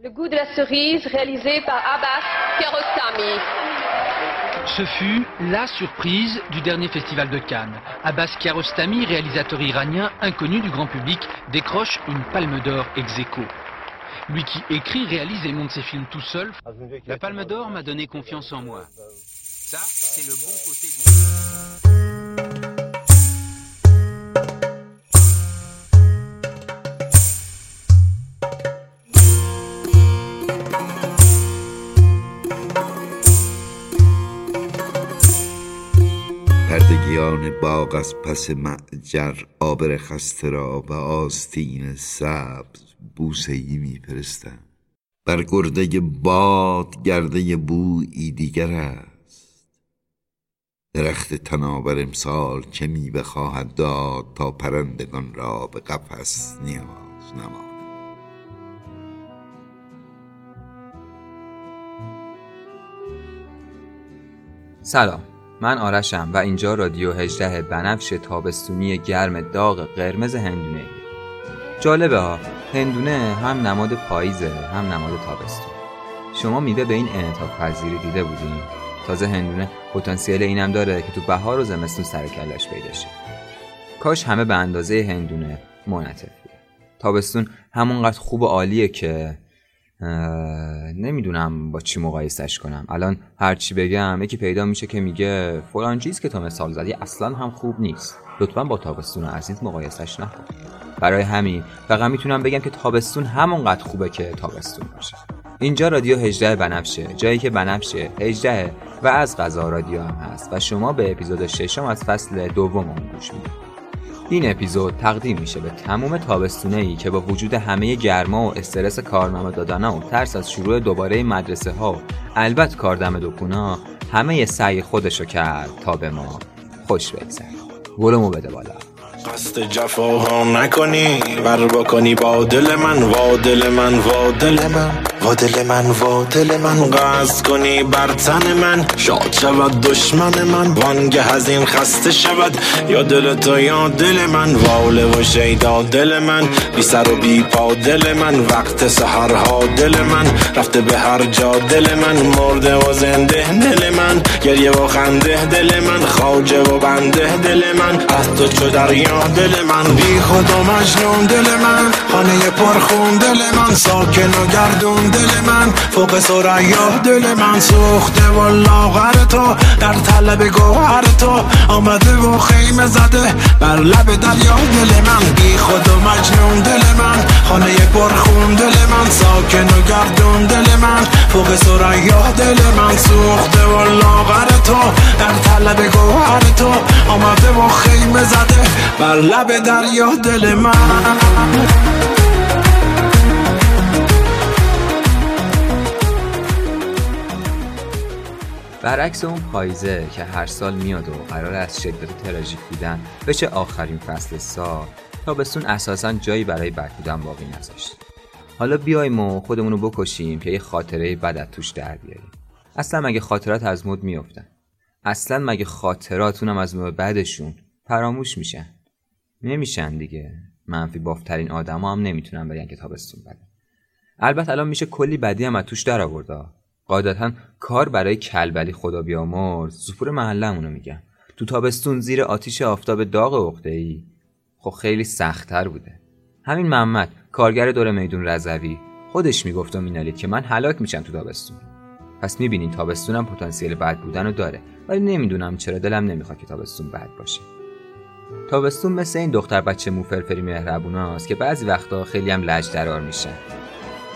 Le goût de la cerise réalisé par Abbas Kiarostami. Ce fut la surprise du dernier festival de Cannes. Abbas Kiarostami, réalisateur iranien inconnu du grand public, décroche une palme d'or ex aequo. Lui qui écrit, réalise et monte ses films tout seul, la palme d'or m'a donné confiance en moi. Ça, c'est le bon côté du... باغ از پس معجر آبر خسته را و آستین سبز بوسه ای میفرستم. بر گرده باد گرده بویی دیگر است. درخت تناور امسال چه میوه خواهد داد تا پرندگان را به قفس نیاز نماند. سلام. من آرشم و اینجا رادیو 18 بنفش تابستونی گرم داغ قرمز هندونه. جالبه ها هندونه هم نماد پاییزه هم نماد تابستون. شما میوه به این انعطاف پذیری دیده بودین؟ تازه هندونه پتانسیل اینم داره که تو بهار و زمستون سر کلش پیدا شه. کاش همه به اندازه هندونه منعطف تابستون همونقدر خوب و عالیه که نمی‌دونم با چی مقایسش کنم. الان هر چی بگم یکی پیدا میشه که میگه فلان چیز که تو مثال زدی اصلا هم خوب نیست. لطفا با تابستون عزیز مقایسش نکن. برای همین فقط می‌تونم بگم که تابستون همونقدر خوبه که تابستون باشه. اینجا رادیو 18 بنفشه. جایی که بنفشه. 18 و از غذا رادیو هم هست. و شما به اپیزود ششم از فصل دوم گوش می‌دید. این اپیزود تقدیم میشه به تموم تابستونه ای که با وجود همه گرما و استرس کارنامه دادن و ترس از شروع دوباره مدرسه ها و البته کاردم دکونا همه سعی خودشو کرد تا به ما خوش بگذره. گلمو بده بالا. قصد جفاها نکنی بر بکنی با دل من وا دل من وا دل من. وا دل من وا دل من قصد کنی بر تن من. شاد شود دشمن من وانگه از این خسته شود. یا دل تو یا دل من واله و شیدا دل من. بی سر و بی پا دل من وقت سحرها دل من. رفته به هر جا دل من مرده و زنده دل من. گریه و خنده دل من خواجه و بنده دل من. از تو چو دریا دل من. بی خود و مجنون دل من خانه پرخون دل من. ساکن و گردون دل من فوق سریا دل من سوخته و لاغر تو در طلب گوهر تو آمده و خیمه زده بر لب دریا. دل من بی خود و مجنون دل من خانه پرخون دل من ساکن و گردون دل من فوق سریا دل من سوخته و لاغر تو در طلب گوهر تو آمده و خیمه زده بر لب دریا. دل من برعکس اون پاییزه که هر سال میاد و قرار از شدت تراژیک بودن بشه آخرین فصل سال تابستون اساسا جایی برای بد بودن باقی نذاشت. حالا بیایم و خودمون رو بکشیم که یه خاطره بد از توش در بیاریم. اصلا مگه خاطرات از مد میافتن؟ اصلا مگه خاطراتون هم از نوع بعدشون فراموش میشن؟ نمیشن دیگه. منفی بافترین آدما هم نمی‌تونن بگن که تابستون بده البته الان میشه کلی بدی هم از توش در آورده قاعدتا کار برای کلبلی خدا بیامرز. سپور محلمونو میگم تو تابستون زیر آتیش آفتاب داغ عقده ای خب خیلی سختتر بوده. همین محمد کارگر دور میدون رضوی خودش می‌گفت و مینالید که من هلاک میشم تو تابستون. پس می‌بینین تابستونم پتانسیل بد بودن رو داره ولی نمی‌دونم چرا دلم نمی‌خواد که تابستون بد باشه. تابستون مثل این دختر بچه موفرفری مهربوناست که بعضی وقتا خیلی هم لج درار میشن.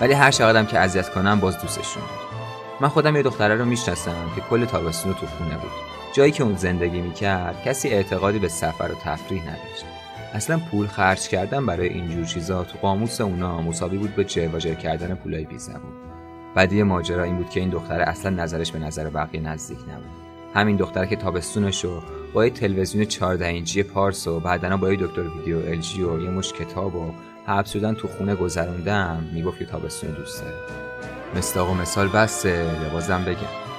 ولی هر چقدرم که اذیت کنم باز دوستشون. دارم من خودم یه دختره رو می‌شناسم که کل تابستون تو خونه بود. جایی که اون زندگی می‌کرد کسی اعتقادی به سفر و تفریح نداشت. اصلا پول خرج کردن برای اینجور چیزا تو قاموس اونا مساوی بود به جر کردن پولای بی زبون. بدی ماجرا این بود که این دختره اصلا نظرش به نظر بقیه نزدیک نبود. همین دختره که تابستونش رو با یه تلویزیون 14 اینچی پارس و بعدنا با یه دکتر ویدیو الژی و یه مش کتاب و حبس شدن تو خونه گذروندم می‌گفت که تابستون دوست داره. مستاق و مثال بسته لبازم بگم.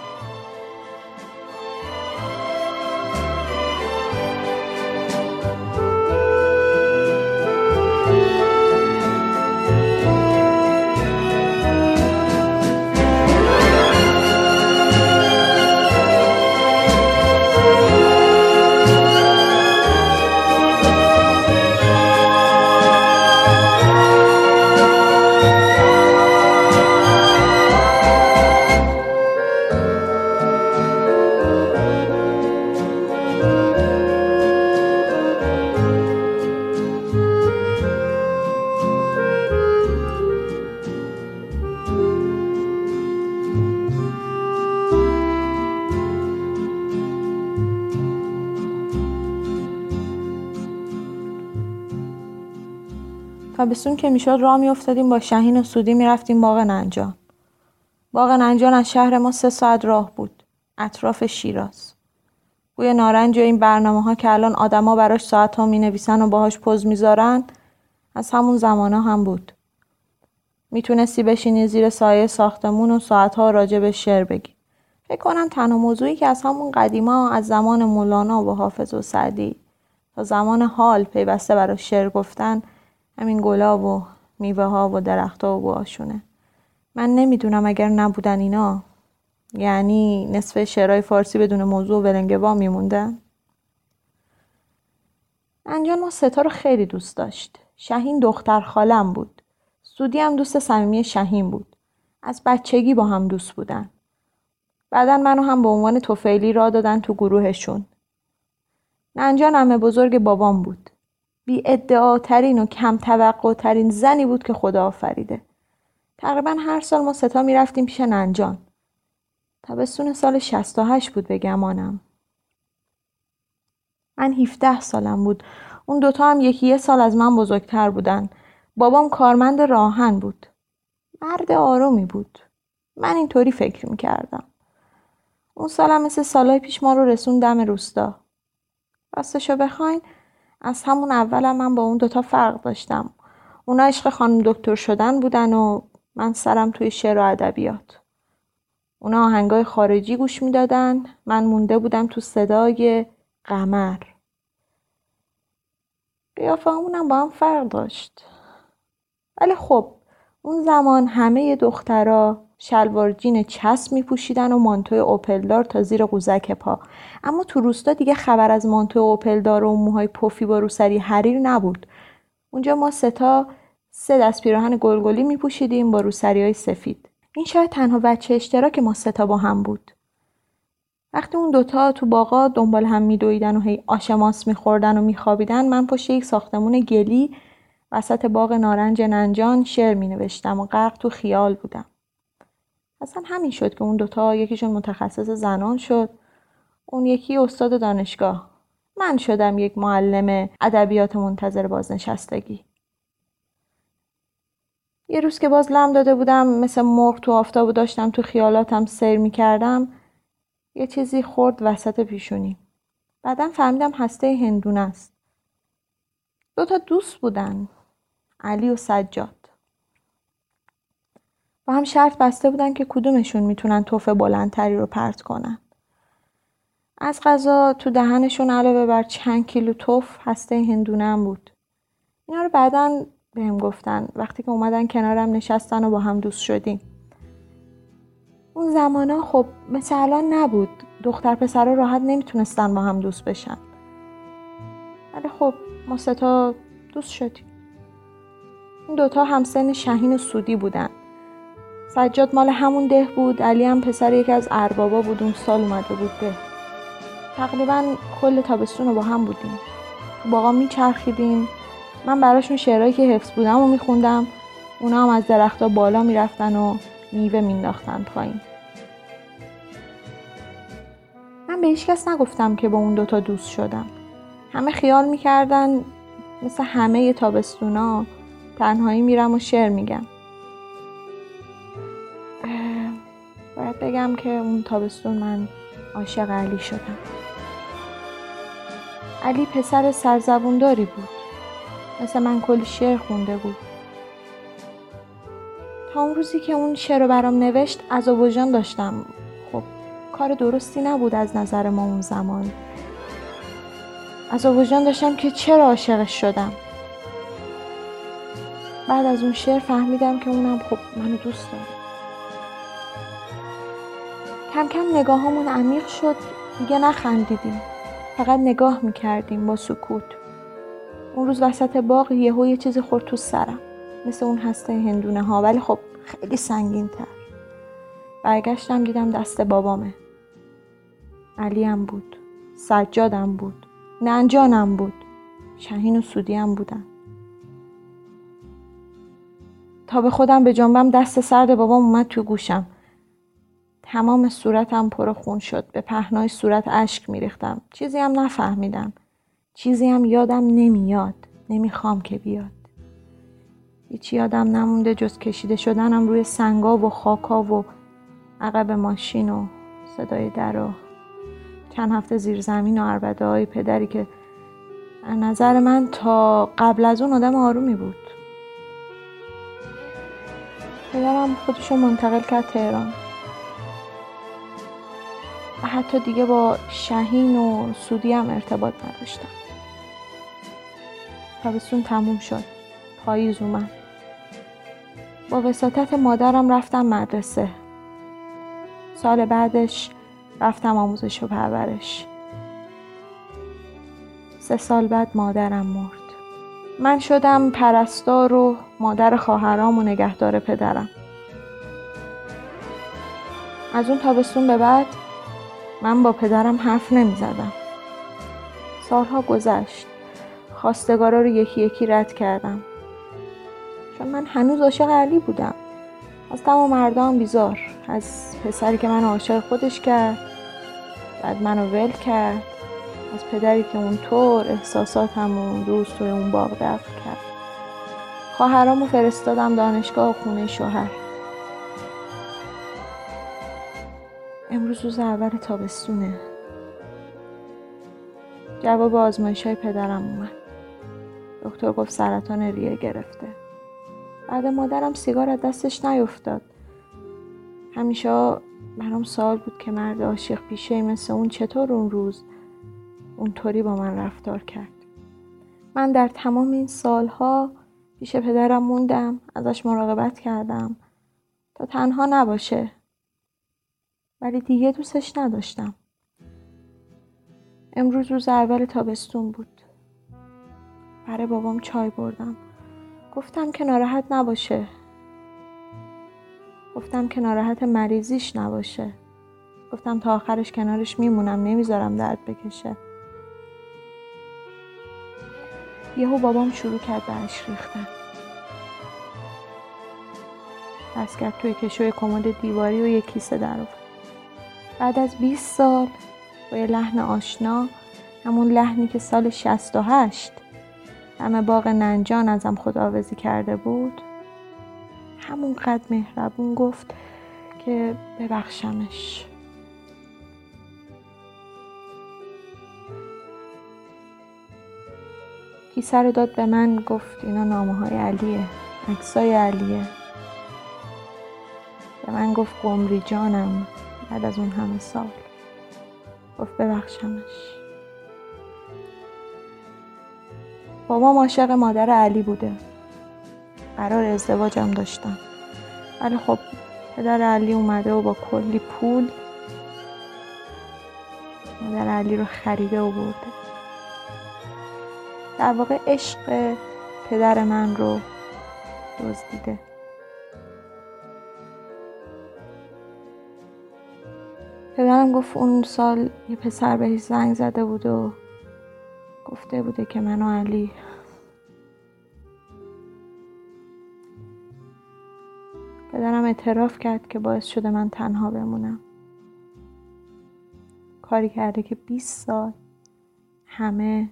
تابستون که می‌شد راه میافتادیم با شهین و سودی می‌رفتیم باغ ننجان باغ ننجان از شهر ما سه ساعت راه بود. اطراف شیراز. بوی نارنج و این برنامه ها که الان آدما براش ساعت ها می نویسن و باهاش پوز می‌ذارن از همون زمان ها هم بود. می‌تونستی بشینی زیر سایه ساختمون و ساعتها راجع به شعر بگی. فکر کنم تنها موضوعی که از همون قدیما از زمان مولانا و حافظ و سعدی تا زمان حال پیوسته برای شعر گفتن همین گلاب و میوه ها و درختها و بوهاشونه من نمی‌دونم اگر نبودن اینا یعنی نصف شعرهای فارسی بدون موضوع و ولنگوا میموندن. انجان ما ستا رو خیلی دوست داشت. شهین دختر خالم بود. سودی هم دوست صمیمی شهین بود. از بچگی با هم دوست بودن. بعدا منو هم به عنوان توفیلی را دادن تو گروهشون. ننجان همه بزرگ بابام بود. بی ادعاترین و کم توقع ترین زنی بود که خدا آفریده. تقریبا هر سال ما ستا می‌رفتیم پیش ننجان. تابستون سال 68 بود به گمانم. من 17 سالم بود. اون دوتا هم یکی یه سال از من بزرگتر بودن. بابام کارمند راهن بود. مرد آرومی بود. من اینطوری فکر می‌کردم. اون سالم مثل سالهای پیش ما رو رسون دم روستا. راستشو بخواین از همون اولم من با اون دوتا فرق داشتم. اونا عشق خانم دکتر شدن بودن و من سرم توی شعر و ادبیات. اونا آهنگای خارجی گوش می‌دادن. من مونده بودم تو صدای قمر. قیافه همونم با هم فرق داشت. ولی خب اون زمان همه دخترا شلوار جین چسب می پوشیدن و مانتوی اوپلدار تا زیر قوزک پا. اما تو روستا دیگه خبر از مانتوی اوپلدار و موهای پفی با روسری حریر نبود. اونجا ما ستا سه دست پیراهن گلگلی می پوشیدیم با روسری های سفید. این شاید تنها بچه اشتراک ما ستا با هم بود. وقتی اون دوتا تو باغا دنبال هم میدویدن و هی آشماس میخوردن و میخوابیدن من پشت یک ساختمون گلی وسط باغ نارنج ننجان شعر می نوشتم و غرق تو خیال بودم. اصلا همین شد که اون دوتا یکیشون متخصص زنان شد. اون یکی استاد دانشگاه. من شدم یک معلم ادبیات منتظر بازنشستگی. یه روز که باز لم داده بودم مثل مرغ تو آفتاب داشتم تو خیالاتم سیر می کردم یه چیزی خورد وسط پیشونی. بعدم فهمیدم هسته هندونه است. دوتا دوست بودن علی و سجاد. با هم شرط بسته بودن که کدومشون می‌تونن توف بلندتری رو پرت کنن. از غذا تو دهنشون علاوه بر چند کیلو توف هسته هندونه هم بود. اینا رو بعدا بهم گفتن وقتی که اومدن کنارم نشستن و با هم دوست شدیم. اون زمانا خب مثل الان نبود. دختر پسرها راحت نمی‌تونستن با هم دوست بشن. ولی خب ما ستا دوست شدیم. این دوتا همسن شهین و سودی بودن سجاد مال همون ده بود. علی هم پسر یکی از اربابا بود. اون سال اومده بود ده. تقریبا کل تابستون رو با هم بودیم. تو باقا میچرخیدیم. من براشون شعرهایی که حفظ بودم و میخوندم. اونا هم از درختها بالا می‌رفتن و میوه مینداختن پایین. من به هیچ نگفتم که با اون دوتا دوست شدم. همه خیال می‌کردن مثل همه تابستونا تنهایی میرم و شعر میگم. بگم که اون تابستون من عاشق علی شدم. علی پسر سرزبونداری بود. مثل من کلی شعر خونده بود. تا اون روزی که اون شعر رو برام نوشت از وجدان داشتم. خب کار درستی نبود از نظر ما اون زمان. از وجدان داشتم که چرا عاشقش شدم. بعد از اون شعر فهمیدم که اونم خب منو دوست داره. کم کم نگاهامون عمیق شد. دیگه نخندیدیم. فقط نگاه می‌کردیم با سکوت. اون روز وسط باغ یهو یه چیزی خورد تو سرم. مثل اون هسته هندونه ها ولی خب خیلی سنگین تر برگشتم دیدم دست بابامه. علیم بود. سجادم بود. ننجانم بود. شهین و سودیم بودن. تا به خودم به جنبم دست سرد بابام اومد تو گوشم. تمام صورتم پر خون شد. به پهنای صورت اشک میریختم. چیزی هم نفهمیدم. چیزی هم یادم نمیاد. نمی‌خوام که بیاد. هیچی یادم نمونده جز کشیده شدنم روی سنگا و خاکا و عقب ماشین و صدای در و چند هفته زیر زمین و عربده های پدری که در نظر من تا قبل از اون آدم آرومی بود. پدرم خودشو منتقل کرد تهران. و حتی دیگه با شهین و سودی هم ارتباط نداشتم. تابستون تموم شد. پاییز اومد. با وساطت مادرم رفتم مدرسه. سال بعدش رفتم آموزش و پرورش. سه سال بعد مادرم مرد. من شدم پرستار و مادر خواهرام و نگهدار پدرم. از اون تابستون به بعد من با پدرم حرف نمی زدم سالها گذشت. خواستگارا رو یکی یکی رد کردم. چون من هنوز عاشق علی بودم. از تمام مردم بیزار. از پسری که من عاشق خودش کرد. بعد منو ول کرد. از پدری که اونطور احساساتم اون روز توی اون باغ دفع کرد. خواهرامو فرستادم دانشگاه و خونه شوهر. امروز روز اول تابستونه. جواب آزمایش های پدرم اومد. دکتر گفت سرطان ریه گرفته. بعد مادرم سیگار از دستش نیفتاد همیشه برام سوال بود که مرد عاشق پیشه مثل اون چطور اون روز اونطوری با من رفتار کرد. من در تمام این سالها پیش پدرم موندم ازش مراقبت کردم. تا تنها نباشه. ولی دیگه دوستش نداشتم. امروز روز اول تابستون بود. برای بابام چای بردم. گفتم که ناراحت نباشه. گفتم که ناراحت مریضیش نباشه. گفتم تا آخرش کنارش میمونم نمی‌ذارم درد بکشه. یهو بابام شروع کرد به اشک ریختن. دست کرد توی کشوی کمد دیواری و یک کیسه در بعد از 20 سال با یه لحن آشنا همون لحنی که سال 68 دم باغ ننجان ازم خداوزی کرده بود همون قد مهربون گفت که ببخشمش. کیسه رو داد به من گفت اینا نامه های علیه عکسای علیه. به من گفت قمری جانم. بعد از اون همه سال. گفت ببخشمش. بابام عاشق مادر علی بوده. قرار ازدواجم داشتم. ولی خب پدر علی اومده و با کلی پول مادر علی رو خریده و برده. در واقع عشق پدر من رو دزدیده. پدرم گفت اون سال یه پسر بهش زنگ زده بود و گفته بوده که من و علی. پدرم اعتراف کرد که باعث شده من تنها بمونم. کاری کرده که 20 سال همه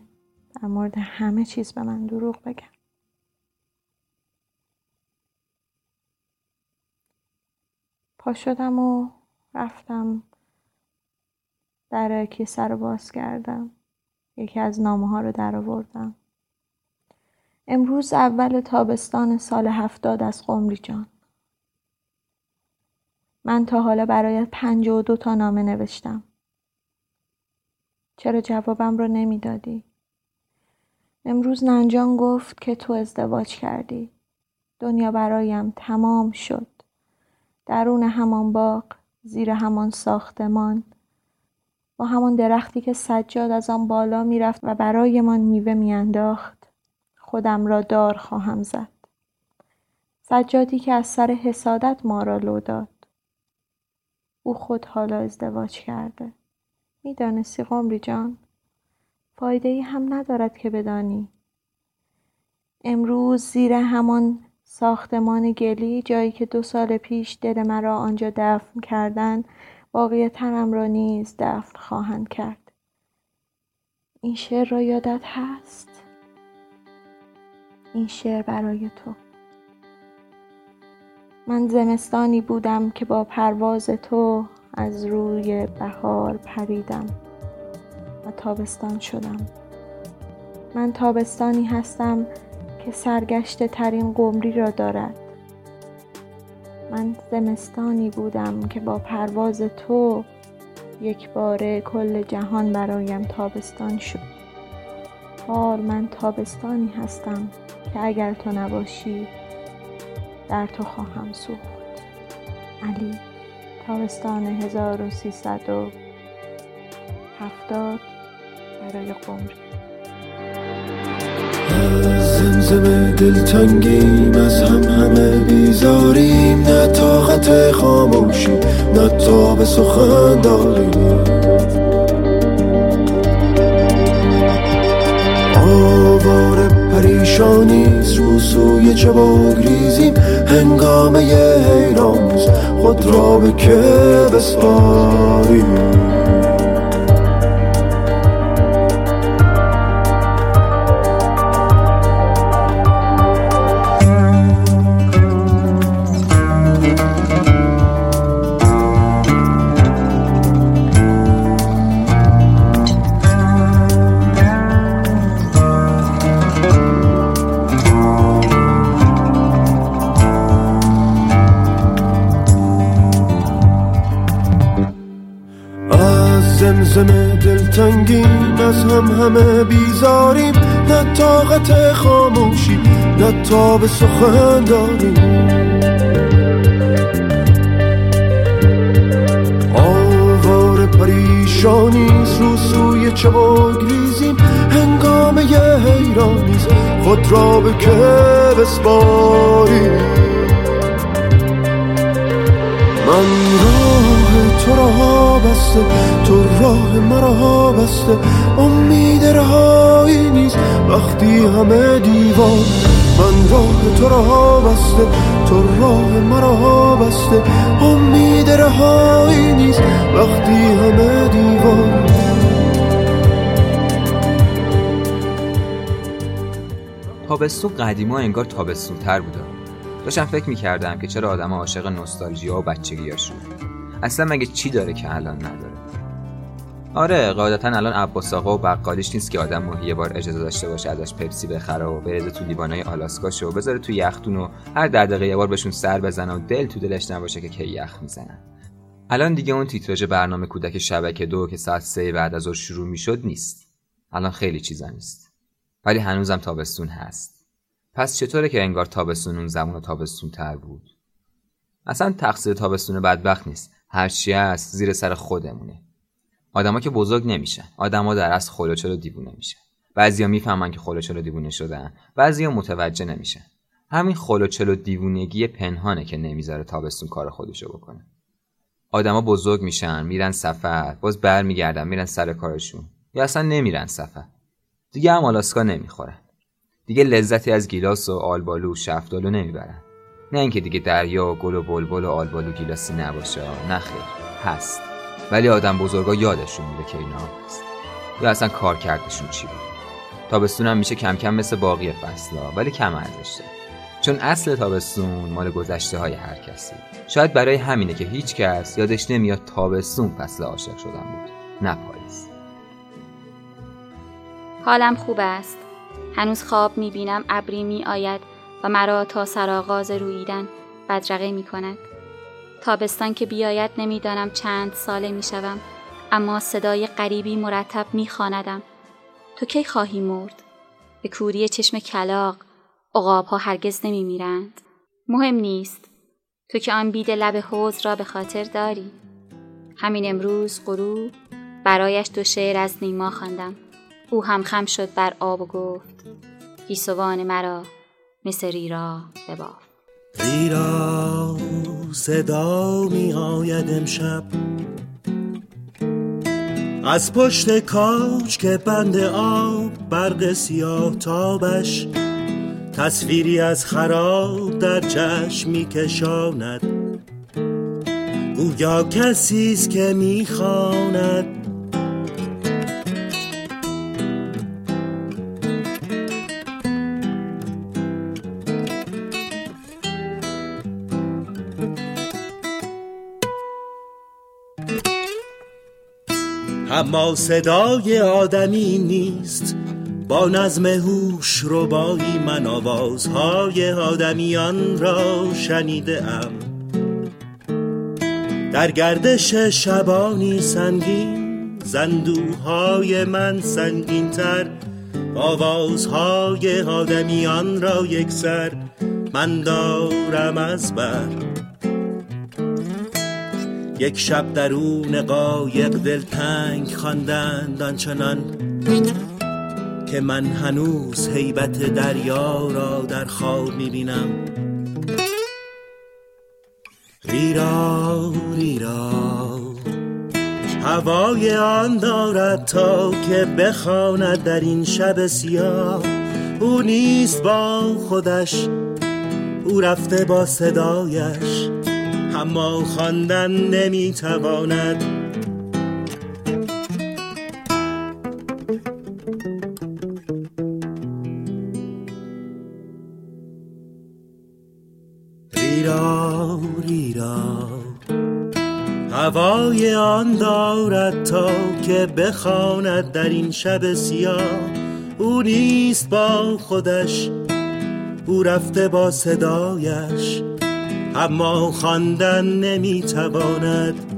در مورد همه چیز به من دروغ بگن. پا شدم و رفتم در کیسه رو باز کردم. یکی از نامه ها رو در آوردم. امروز اول تابستان سال هفتاد از قمری جان. من تا حالا برایت پنج و دو تا نامه نوشتم. چرا جوابم رو نمی‌دادی؟ امروز ننجان گفت که تو ازدواج کردی. دنیا برایم تمام شد. درون همان باغ زیر همان ساختمان با همان درختی که سجاد از آن بالا می‌رفت و برایمان میوه میانداخت خودم را دار خواهم زد. سجادی که از سر حسادت ما را لو داد. او خود حالا ازدواج کرده. می‌دانستی قمری جان فایده ای هم ندارد که بدانی. امروز زیر همان ساختمان گلی جایی که دو سال پیش دل مرا آنجا دفن کردن باقی تنم را نیز دفن خواهند کرد. این شعر را یادت هست؟ این شعر برای تو. من زمستانی بودم که با پرواز تو از روی بهار پریدم و تابستان شدم. من تابستانی هستم که سرگشته ترین قمری را دارد. من زمستانی بودم که با پرواز تو یک باره کل جهان برایم تابستان شد. حال من تابستانی هستم که اگر تو نباشی در تو خواهم سوخت. علی تابستان 1370 برای قمری. زمزمه دلتنگیم از هم همه بیزاریم نه طاقت خاموشی نه به سخن داریم. آوار پریشانیست رو سوی چه بگریزیم هنگامه حیرانیست خود را به که بسپاریم؟ دلتنگیم از هم همه بیزاریم نه طاقت خاموشی نه تا به سخن داریم. آوار پریشانیست رو سوی چه بگریزیم هنگام یه حیرانیست خود را به که بسپاریم. من راه تو را بسته تو راه مرا بسته. امید رهایی نیست وقتی همه دیوان من راه تو را بسته تو راه مرا بسته. امید رهایی نیست وقتی همه دیوان تابستون قدیما انگار تابستون تر بوده. داشتم فکر می‌کردم که چرا آدم عاشق نوستالژیا و بچگیاشون اصلا مگه چی داره که الان نداره؟ آره قاعدتا الان عباس آقا و بقالیش نیست که آدم ماهی یه بار اجازه داشته باشه ازش پپسی بخره و بریزه تو لیوانای آلاسکاشو و بذاره تو یختون و هر در دقیقه یه بار بهشون سر بزنه و دل تو دلش نباشه که کی یخ می‌زنن. الان دیگه اون تیتراژ برنامه کودک شبکه دو که ساعت سه بعد از ظهر شروع می‌شد نیست. الان خیلی چیزا نیست. ولی هنوزم تابستون هست. پس چطوره که انگار تابستون اون زمان تابستون تر بود؟ اصلا تقصیر تابستون بدبخت نیست. هرچی هست زیر سر خودمونه. آدما که بزرگ نمیشن. آدما در از خلوچلو دیوونه میشن. بعضیا می‌فهمن که خلوچلو دیوونه شدن. بعضیا متوجه نمیشن. همین خلوچلو دیوونگی پنهانه که نمی‌ذاره تابستون کار خودشو بکنه. آدما بزرگ میشن میرن سفر باز برمیگردن میرن سر کارشون. یا اصلا نمیرن سفر. دیگه هم آلاسکا نمی‌خورن. دیگه لذتی از گیلاس و آلبالو و شفتالو نمی‌برن. نه اینکه دیگه دریا و گل و بلبل و آلبالو گیلاسی نباشه نه خیر هست. ولی آدم بزرگا یادشون میده که اینا هست. یا اصلا کار کردشون چی بود؟ تابستون هم میشه کم کم مثل باقی فصلا ولی کم ارزشه چون اصل تابستون مال گذشته های هر کسی. شاید برای همینه که هیچ کس یادش نمیاد تابستون فصل عاشق شدن بود. نه پاییز. حالم خوب است. هنوز خواب می‌بینم ابری می آید و مرا تا سرآغاز رویدن بدرقه می کند. تابستان که بیاید نمی‌دانم چند ساله می شوم اما صدای غریبی مرتب می خاندم. تو کی خواهی مرد؟ به کوری چشم کلاق اقاب ها هرگز نمی میرند. مهم نیست. تو که آن بید لب حوز را به خاطر داری. همین امروز غروب برایش دو شعر از نیما خواندم. او هم خم شد بر آب و گفت گیسوان مرا مثل ریرا بباف ریرا صدا می آید امشب. از پشت کاج که بند آب برق سیاه تابش تصویری از خراب در چشم می کشاند. گویا کسی است که می‌خواند اما صدای آدمی نیست. با نظم هوش ربایی من آوازهای آدمیان را شنیده ام در گردش شبانی سنگین زندوهای من سنگین تر آوازهای آدمیان را یک سر من دارم از بر. یک شب درون قایق دلتنگ خواندند آنچنان که من هنوز حیبت دریا را در خواب می‌بینم. ریرا ریرا هوای آن دارد تا که بخواند در این شب سیاه. او نیست با خودش او رفته با صدایش. اما خواندن نمی‌تواند. ریرا ریرا هوای آن دارد تا که بخواند در این شب سیاه. او نیست با خودش او رفته با صدایش. اما خواندن نمی‌تواند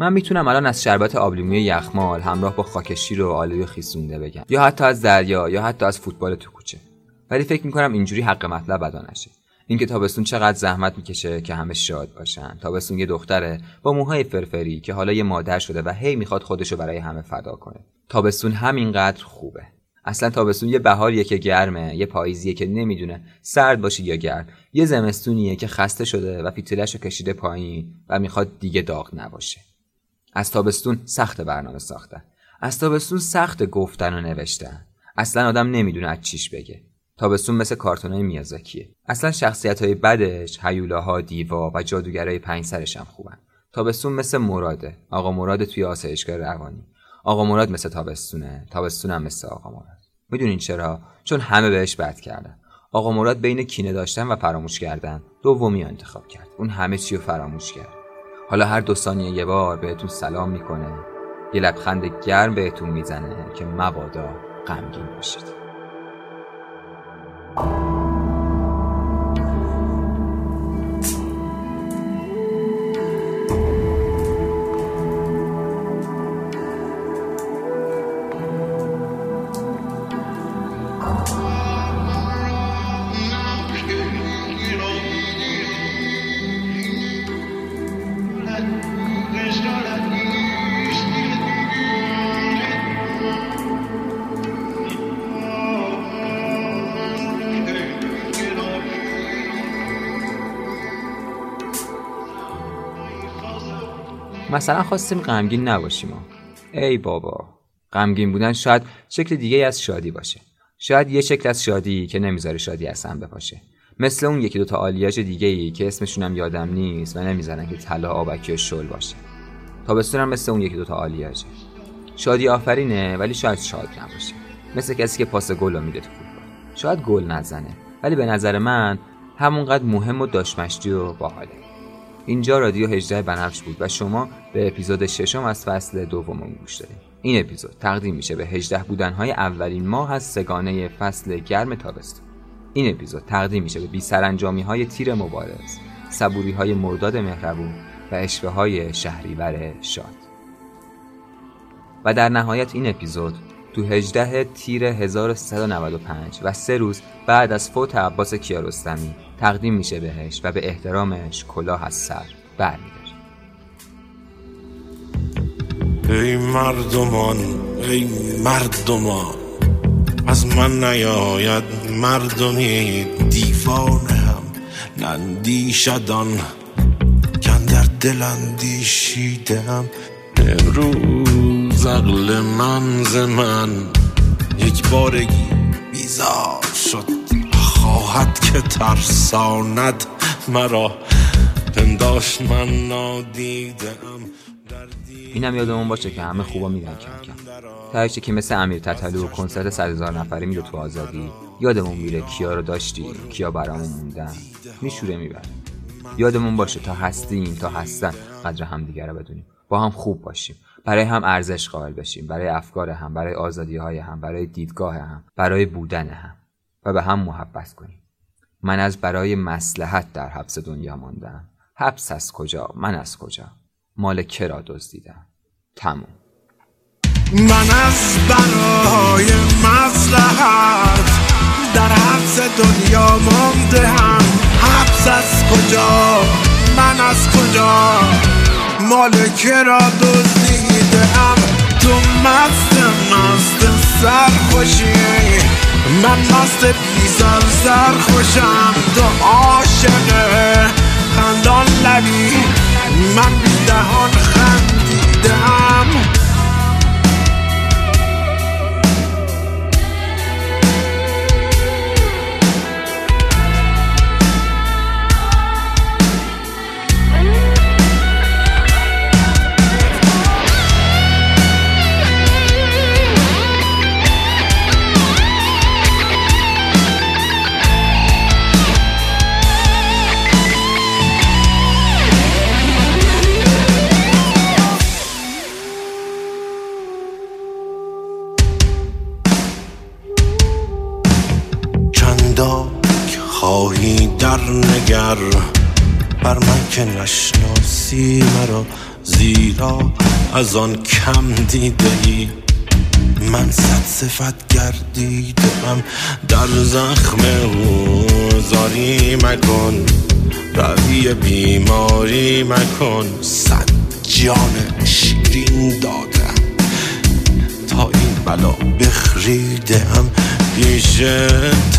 من می‌تونم الان از شربت آبلیموی یخمال همراه با خاکشیر و آلوی خیسونده بگم. یا حتی از دریا یا حتی از فوتبال تو کوچه. ولی فکر می‌کنم اینجوری حق مطلب ادا نشه. اینکه تابستون چقدر زحمت می‌کشه که همه شاد باشن. تابستون یه دختره با موهای فرفری که حالا یه مادر شده و هی می‌خواد خودشو برای همه فدا کنه. تابستون همینقدر خوبه. اصلا تابستون یه بهاریه که گرمه یه پاییزیه که نمی‌دونه سرد باشه یا گرم. یه زمستونیه که خسته شده و فیتیلش کشیده پایین و می‌خواد دیگه داغ نباشه. از تابستون سخت برنامه ساختن. از تابستون سخت گفتن و نوشتن. اصلا آدم نمی‌دونه از چیش بگه. تابستون مثل کارتونای میازاکیه. اصلا شخصیت های بدش هیولاها دیوا و جادوگرای پنج سرش هم خوبن. تابستون مثل مراده. آقا مراد توی آسایشگاه روانی. آقا مراد مثل تابستونه. تابستون هم مثل آقا مراد. می‌دونین چرا؟ چون همه بهش بد کردن. آقا مراد بین کینه داشتن و فراموش کردن دومی انتخاب کرد. اون همه چی رو فراموش کرد. حالا هر دو ثانیه یه بار بهتون سلام می‌کنه. یه لبخند گرم بهتون می‌زنه که مبادا غمگین باشید. مثلا خواستیم غمگین نباشیم ای بابا غمگین بودن شاید شکل دیگه از شادی باشه. شاید یه شکل از شادی که نمی‌ذاره شادی اصلا بپاشه. مثل اون یکی دوتا آلیاژ دیگه ای که اسمشون هم یادم نیست و نمی‌ذارن که طلا آبکی و شل باشه. تابستون هم مثل اون یکی دوتا آلیاژه شادی آفرینه ولی شاید شاد نباشه. مثل کسی که پاس گل رو میده تو فوتبال. شاید گل نزنه ولی به نظر من همونقدر مهم و داشمشتی و باحاله. اینجا رادیو 18 بنفش بود و شما به اپیزود ششم از فصل دوم گوش دارید این اپیزود تقدیم میشه به 18 بودنهای اولین ماه از سگانه فصل گرم تابستان این اپیزود تقدیم میشه به بی سرانجامی های تیر مبارز صبوری های مرداد مهربون و اشوه های شهریور شاد. و در نهایت این اپیزود تو 18 تیر 1395 و سه روز بعد از فوت عباس کیارستمی تقدیم میشه بهش و به احترامش کلاه از سر برمیداره. ای مردمان ای مردمان از من نیاید مردمی دیوانه هم. نندیشدان کن در دل اندیشیدم امروز عقل من ز من یک بارگی بیزار شد. خواهد که ترساند مرا. پنداش من نادیدم اینم یادمون باشه که همه خوبا میدن کم کم تهشه که مثل امیر تتلو و کنسرت صد هزار نفری میره تو آزادی. یادمون میره کیا رو داشتیم کیا برامون موندن. میشوره می‌بره. یادمون باشه تا هستیم تا هستن قدر همدیگه رو بدونیم. با هم خوب باشیم. برای هم ارزش قائل بشیم. برای افکار هم برای آزادی های هم برای دیدگاه هم برای بودن هم. و به هم محبت کنیم. من از برای مسلحت در حبس دنیا ماندم. حبس از کجا؟ من از کجا؟ مال کرا دزدیدم؟ تموم. من از برای مسلحت در حبس دنیا مانده هم حبس از کجا؟ من از کجا؟ مالک را دزدیدم. تو مست مست سرخوشی. من مست بیزار سرخوشم تو عاشق خندان لبی. من بی دهان خندیدم از آن کم دیده ای؟ من صد صفت گردیدم در زخم او زاری مکن روی بیماری مکن. صد جان شیرین دادم تا این بلا بخریدم پیش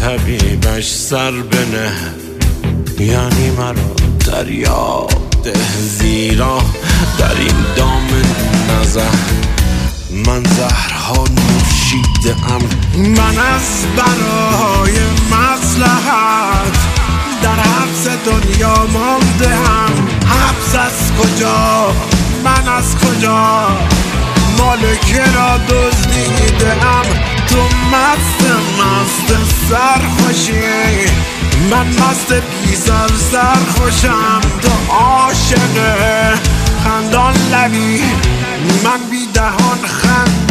طبیبش سر بنه. یعنی مرا دریا ده زیرا در این دام نزه من زهرها نوشیده من از برای مصلحت در حبس دنیا مانده هم حبس از کجا؟ من از کجا؟ مالک را دزدیده ام. تو مست مست سرخوشی من مست بیزار سرخوشم تو عاشق خندان لبی. من بی دهان خند